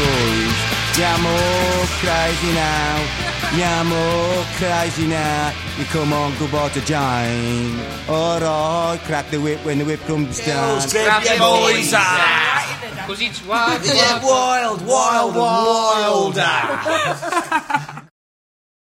Boys. Yeah, I'm crazy now. Yeah, I'm crazy now. You come on, go back to Jane. Alright, crack the whip when the whip comes down. Grab your boys Così ci guarda. Yeah, wild, wild, wilder.